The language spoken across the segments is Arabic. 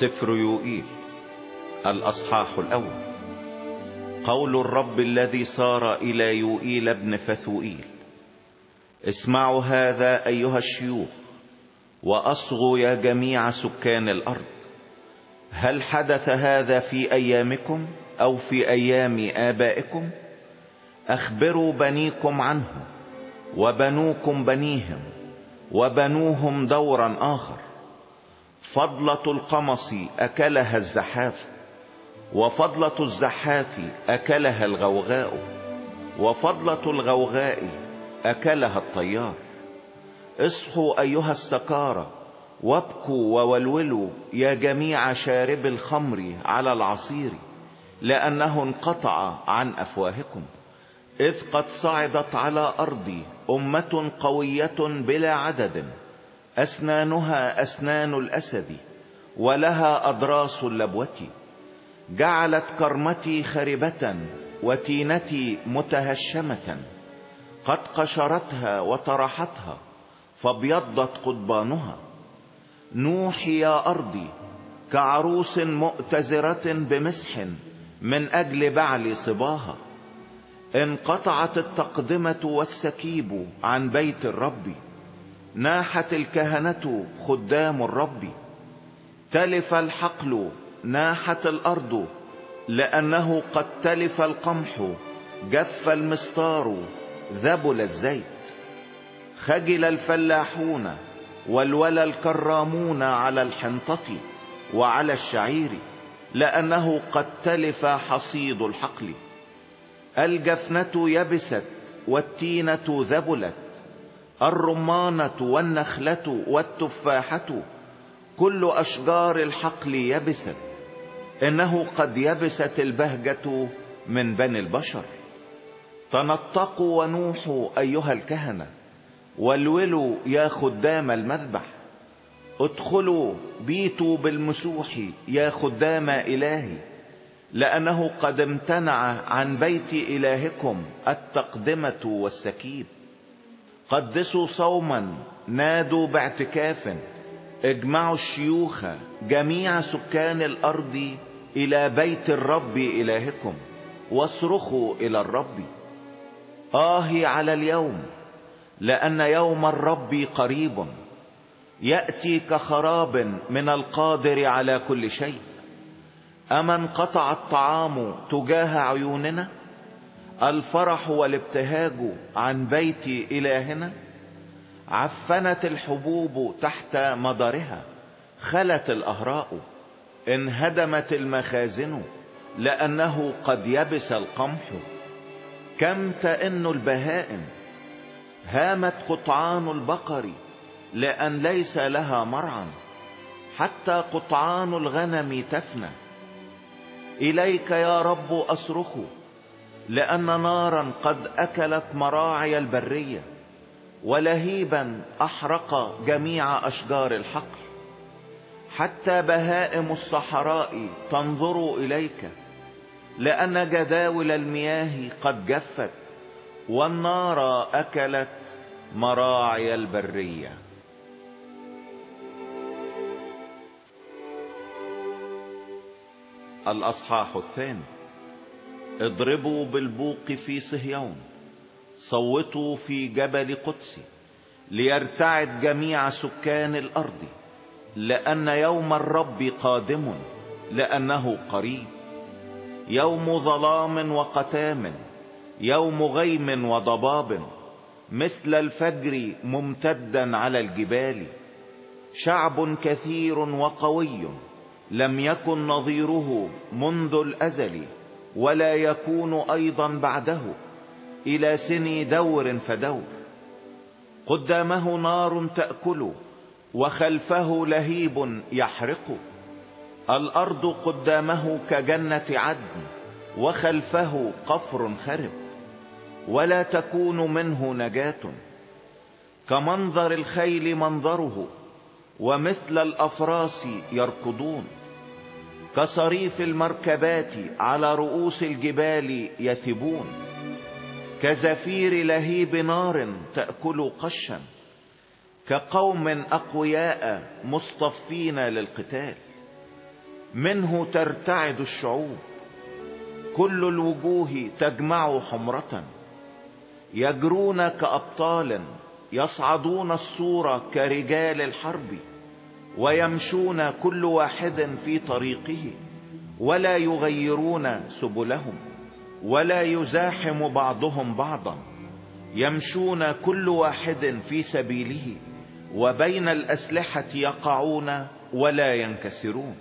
سفر يوئيل الأصحاح الأول. قول الرب الذي صار إلى يوئيل ابن فثوئيل اسمعوا هذا أيها الشيوخ وأصغوا يا جميع سكان الأرض. هل حدث هذا في أيامكم أو في أيام آبائكم؟ أخبروا بنيكم عنه وبنوكم بنيهم وبنوهم دورا آخر. فضلة القمص أكلها الزحاف وفضلة الزحاف أكلها الغوغاء وفضلة الغوغاء أكلها الطيار. اصحوا أيها السكارى وابكوا وولولوا يا جميع شارب الخمر على العصير لأنه انقطع عن أفواهكم. إذ قد صعدت على أرضي أمة قوية بلا عدد. أسنانها أسنان الأسد ولها أضراس اللبوة. جعلت كرمتي خربة وتينتي متهشمة. قد قشرتها وطرحتها فابيضت قضبانها. نوحي يا أرضي كعروس مؤتزرة بمسح من أجل بعل صباها. انقطعت التقدمة والسكيب عن بيت الرب. ناحت الكهنة خدام الرب. تلف الحقل ناحت الأرض لأنه قد تلف القمح جف المستار ذبل الزيت. خجل الفلاحون والولى الكرامون على الحنطة وعلى الشعير لأنه قد تلف حصيد الحقل. الجفنة يبست والتينة ذبلت الرمانة والنخلة والتفاحة كل أشجار الحقل يبست. إنه قد يبست البهجة من بني البشر. تنطقوا ونوحوا أيها الكهنة والولوا يا خدام المذبح. ادخلوا بيتوا بالمسوح يا خدام إلهي. لأنه قد امتنع عن بيت إلهكم التقدمة والسكيب. قدسوا صوما نادوا باعتكاف. اجمعوا الشيوخ جميع سكان الأرض إلى بيت الرب إلهكم واصرخوا إلى الرب. آه على اليوم لأن يوم الرب قريب. يأتي كخراب من القادر على كل شيء. اما انقطع الطعام تجاه عيوننا؟ الفرح والابتهاج عن بيت إلهنا عفنت الحبوب تحت مدارها خلت الأهراء انهدمت المخازن لأنه قد يبس القمح. كم تئن البهائم هامت قطعان البقر لأن ليس لها مرعى حتى قطعان الغنم تفنى. إليك يا رب أصرخ لأن نارا قد أكلت مراعي البرية ولهيبا أحرق جميع أشجار الحقل حتى بهائم الصحراء تنظر إليك لأن جداول المياه قد جفت والنار أكلت مراعي البرية. الأصحاح الثاني. اضربوا بالبوق في صهيون صوتوا في جبل قدس ليرتعد جميع سكان الأرض لأن يوم الرب قادم لأنه قريب. يوم ظلام وقتام يوم غيم وضباب مثل الفجر ممتدا على الجبال. شعب كثير وقوي لم يكن نظيره منذ الأزل. ولا يكون أيضا بعده إلى سن دور فدور. قدامه نار تأكل وخلفه لهيب يحرق. الأرض قدامه كجنة عدن وخلفه قفر خرب. ولا تكون منه نجاة. كمنظر الخيل منظره ومثل الأفراس يركضون. كصريف المركبات على رؤوس الجبال يثبون كزفير لهيب نار تأكل قشا كقوم أقوياء مصطفين للقتال. منه ترتعد الشعوب كل الوجوه تجمع حمرة. يجرون كأبطال يصعدون الصورة كرجال الحرب. ويمشون كل واحد في طريقه ولا يغيرون سبلهم ولا يزاحم بعضهم بعضا. يمشون كل واحد في سبيله وبين الأسلحة يقعون ولا ينكسرون.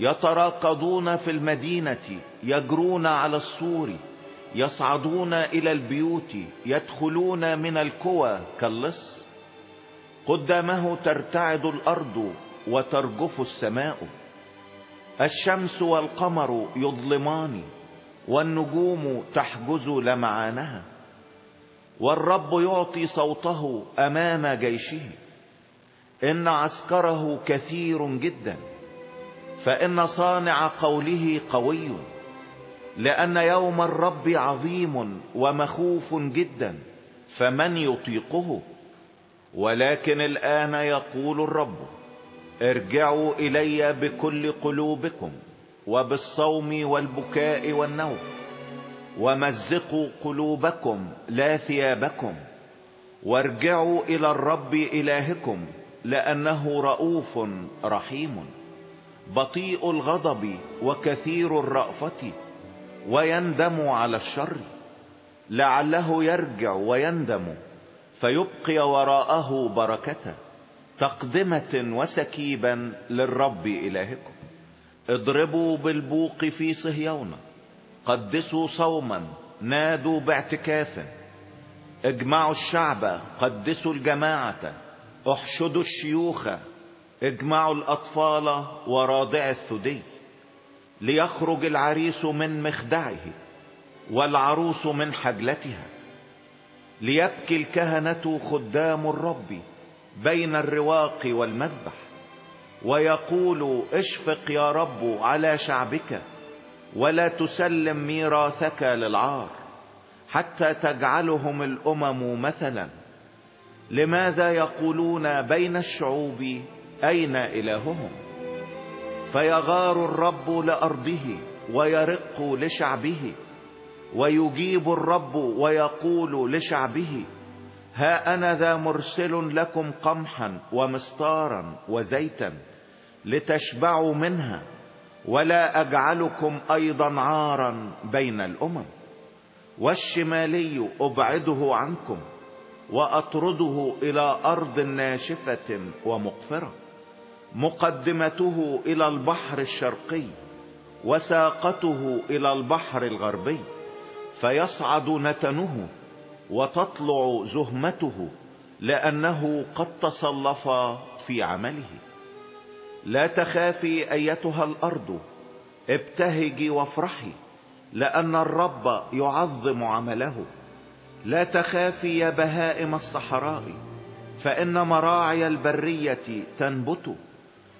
يتراقضون في المدينة يجرون على السور يصعدون إلى البيوت يدخلون من الكوى كاللص. قدامه ترتعد الأرض وترجف السماء. الشمس والقمر يظلمان والنجوم تحجز لمعانها. والرب يعطي صوته أمام جيشه. إن عسكره كثير جدا. فإن صانع قوله قوي. لأن يوم الرب عظيم ومخوف جدا. فمن يطيقه؟ ولكن الآن يقول الرب ارجعوا إلي بكل قلوبكم وبالصوم والبكاء والنوم ومزقوا قلوبكم لا ثيابكم وارجعوا إلى الرب إلهكم لأنه رؤوف رحيم بطيء الغضب وكثير الرأفة ويندم على الشر لعله يرجع ويندم فيبقي وراءه بركة تقدمة وسكيبا للرب إلهكم. اضربوا بالبوق في صهيون قدسوا صوما نادوا باعتكاف. اجمعوا الشعب قدسوا الجماعة احشدوا الشيوخ اجمعوا الأطفال ورادع الثدي. ليخرج العريس من مخدعه والعروس من حجلتها. ليبكي الكهنة خدام الرب بين الرواق والمذبح ويقول اشفق يا رب على شعبك ولا تسلم ميراثك للعار حتى تجعلهم الأمم مثلا. لماذا يقولون بين الشعوب أين إلههم؟ فيغار الرب لأرضه ويرق لشعبه. ويجيب الرب ويقول لشعبه ها أنا ذا مرسل لكم قمحا ومستارا وزيتا لتشبعوا منها ولا أجعلكم أيضا عارا بين الأمم. والشمالي أبعده عنكم وأطرده إلى أرض ناشفة ومقفرة مقدمته إلى البحر الشرقي وساقته إلى البحر الغربي. فيصعد نتنه وتطلع زهمته لأنه قد تصلف في عمله. لا تخافي أيتها الأرض ابتهجي وافرحي لأن الرب يعظم عمله. لا تخافي يا بهائم الصحراء فإن مراعي البرية تنبت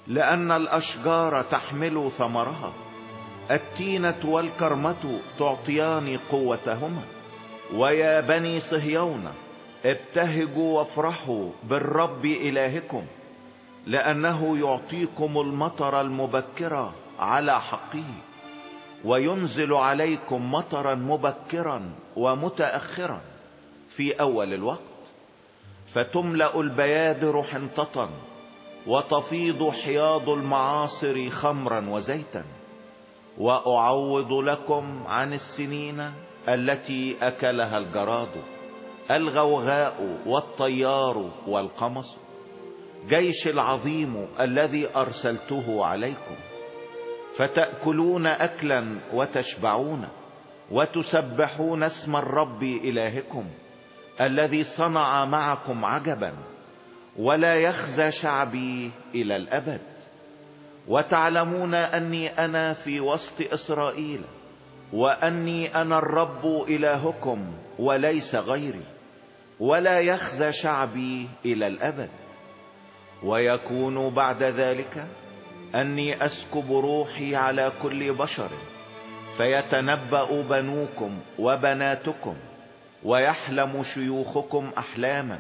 لأن الأشجار تحمل ثمرها. التينة والكرمة تعطيان قوتهما. ويا بني صهيون ابتهجوا وافرحوا بالرب إلهكم لأنه يعطيكم المطر المبكرة على حقه وينزل عليكم مطرا مبكرا ومتأخرا في أول الوقت. فتملأ البيادر حنطة وتفيض حياض المعاصر خمرا وزيتا. وأعوض لكم عن السنين التي أكلها الجراد الغوغاء والطيار والقمص جيش العظيم الذي أرسلته عليكم. فتأكلون اكلا وتشبعون وتسبحون اسم الرب إلهكم الذي صنع معكم عجبا ولا يخزى شعبي إلى الأبد. وتعلمون أني أنا في وسط إسرائيل وأني أنا الرب إلهكم وليس غيري ولا يخزى شعبي إلى الأبد. ويكون بعد ذلك أني أسكب روحي على كل بشر فيتنبأ بنوكم وبناتكم ويحلم شيوخكم أحلاما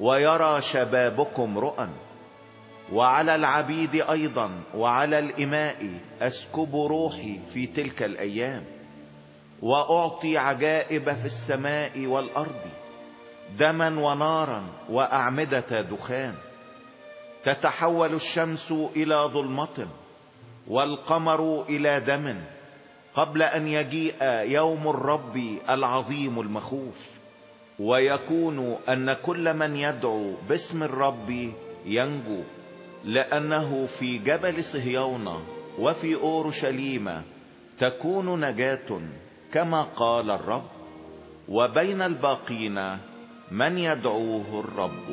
ويرى شبابكم رؤى. وعلى العبيد أيضا وعلى الإماء أسكب روحي في تلك الأيام وأعطي عجائب في السماء والأرض دما ونارا وأعمدة دخان. تتحول الشمس إلى ظلمة والقمر إلى دم قبل أن يجيء يوم الرب العظيم المخوف. ويكون أن كل من يدعو باسم الرب ينجو. لأنه في جبل صهيون وفي أورشليم تكون نجاة كما قال الرب وبين الباقين من يدعوه الرب.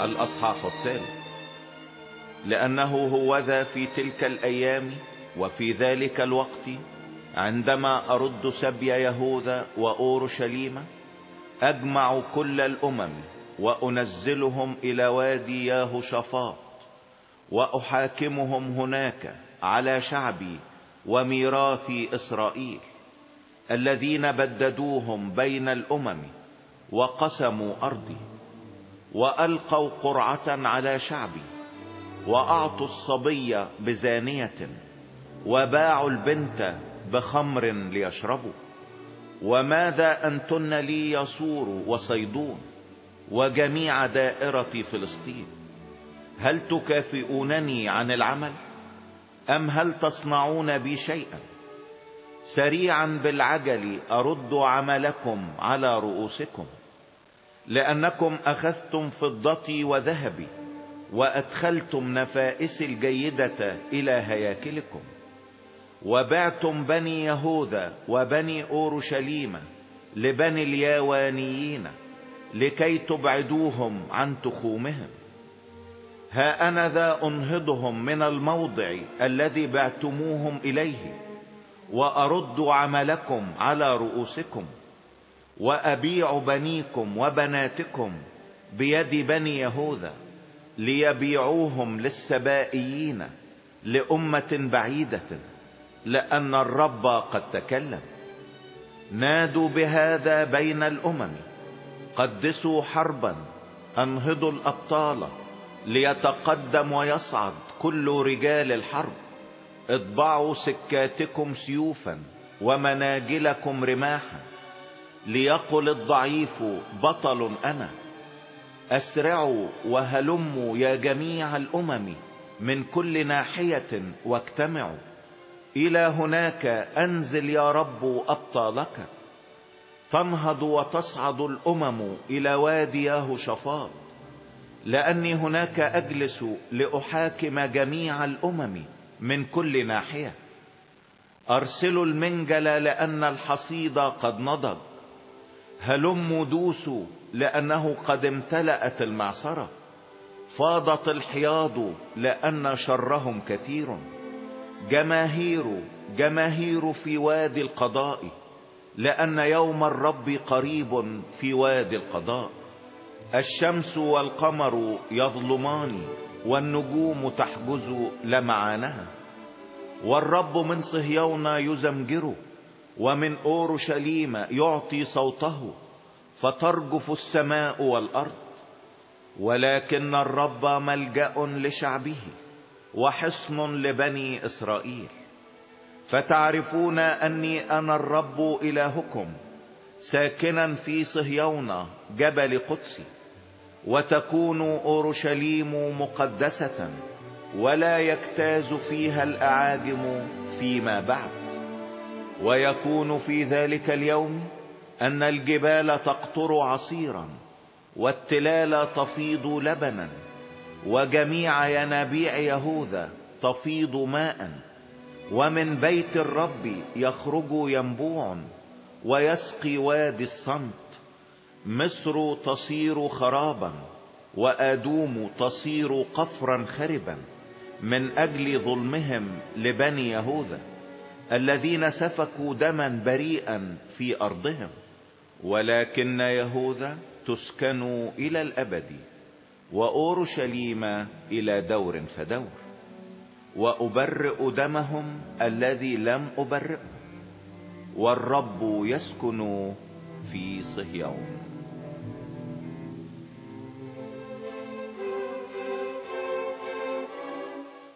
الأصحاح الثالث. لأنه هو ذا في تلك الأيام وفي ذلك الوقت عندما أرد سبي يهوذا وأورشليم أجمع كل الأمم وأنزلهم إلى وادي ياهوشافاط وأحاكمهم هناك على شعبي وميراث إسرائيل الذين بددوهم بين الأمم وقسموا أرضي وألقوا قرعة على شعبي وأعطوا الصبي بزانية وباعوا البنت بخمر ليشربوا وماذا أنتن لي يصور وصيدون وجميع دائرة فلسطين؟ هل تكافئونني عن العمل؟ أم هل تصنعون بي شيئا؟ سريعا بالعجل أرد عملكم على رؤوسكم لأنكم أخذتم فضتي وذهبي وأدخلتم نفائس الجيدة إلى هياكلكم. وبعتم بني يهوذا وبني أورشليم لبني الياوانيين لكي تبعدوهم عن تخومهم. ها أنا ذا أنهضهم من الموضع الذي بعتموهم إليه وأرد عملكم على رؤوسكم وأبيع بنيكم وبناتكم بيد بني يهوذا ليبيعوهم للسبائيين لأمة بعيدة. لأن الرب قد تكلم. نادوا بهذا بين الأمم. قدسوا حربا. أنهضوا الأبطال. ليتقدم ويصعد كل رجال الحرب. اطبعوا سكاتكم سيوفا ومناجلكم رماحا. ليقل الضعيف بطل أنا. أسرعوا وهلموا يا جميع الأمم من كل ناحية واجتمعوا. إلى هناك أنزل يا رب ابطالك تنهض وتصعد الأمم إلى وادي ياهوشافاط لأني هناك أجلس لأحاكم جميع الأمم من كل ناحية. أرسلوا المنجل لأن الحصيد قد نضج. هلموا دوسوا لأنه قد امتلأت المعصرة. فاضت الحياض لأن شرهم كثير. جماهير جماهير في وادي القضاء لأن يوم الرب قريب في وادي القضاء. الشمس والقمر يظلمان والنجوم تحجز لمعانها. والرب من صهيون يزمجر ومن أورشليم يعطي صوته فترجف السماء والأرض. ولكن الرب ملجأ لشعبه. وحصن لبني إسرائيل. فتعرفون أني أنا الرب إلهكم ساكنا في صهيون جبل قدسي وتكون أورشليم مقدسة ولا يجتاز فيها الأعاجم فيما بعد. ويكون في ذلك اليوم أن الجبال تقطر عصيرا والتلال تفيض لبنا. وجميع ينابيع يهوذا تفيض ماء ومن بيت الرب يخرج ينبوع ويسقي وادي الصمت. مصر تصير خرابا وأدوم تصير قفرا خربا من أجل ظلمهم لبني يهوذا الذين سفكوا دما بريئا في أرضهم. ولكن يهوذا تسكن إلى الأبد. وأورشليم إلى دور فدور وأبرئ دمهم الذي لم أبرئه والرب يسكن في صهيون.